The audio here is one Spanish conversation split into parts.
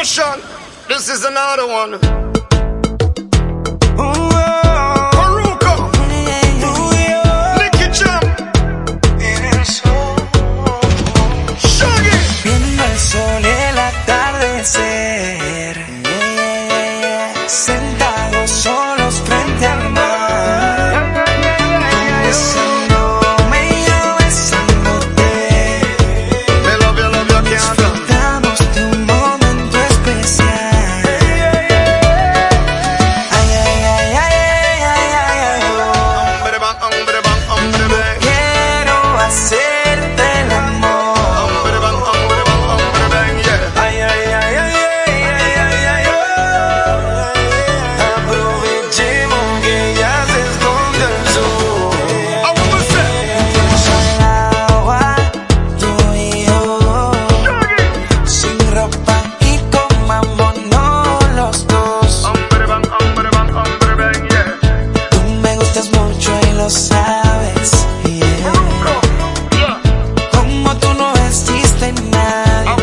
This is another one. lo sabes bien. Como tú no vestiste en nadie.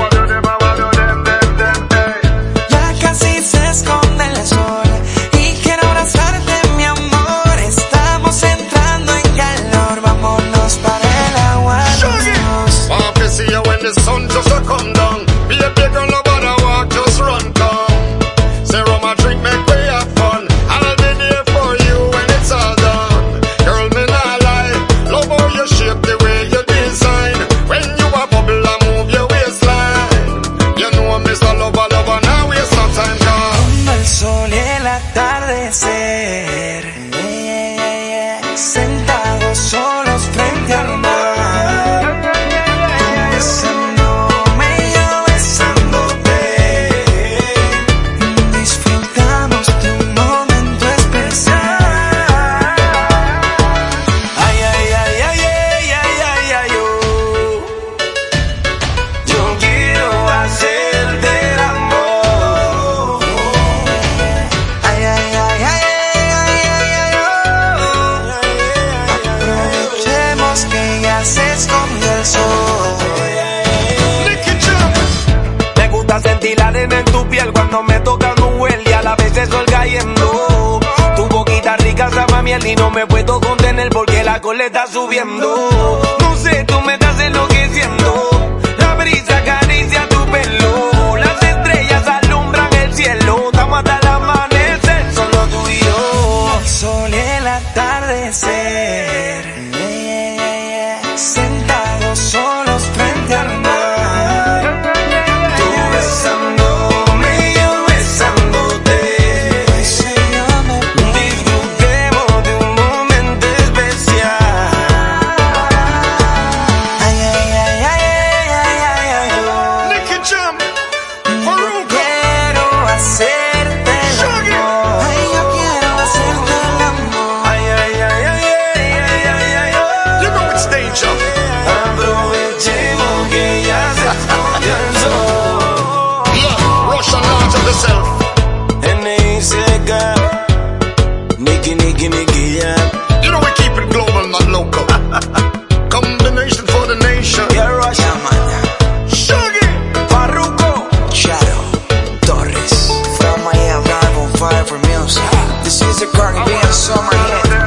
Ya casi se esconde el sol. Y quiero abrazarte, mi amor. Estamos entrando en calor. Vámonos para el agua. Los dos. en tu piel cuando me toca huel y a la vez el sol cayendo. Tu boquita rica sabe miel y no me puedo contener porque la cola está subiendo. No sé, tú me estás enloqueciendo. La brisa acaricia tu pelo. Las estrellas alumbran el cielo. Estamos hasta el amanecer, solo tú y yo. El sol y el atardecer. gimme, gimme, yeah. You know we keep it global, not local. Combination for the nation. Yeah, Rush. Yeah, man. Shaggy. Farruko. Shadow. Torres. From Miami, live on fire for music. This is a Caribbean summer hit.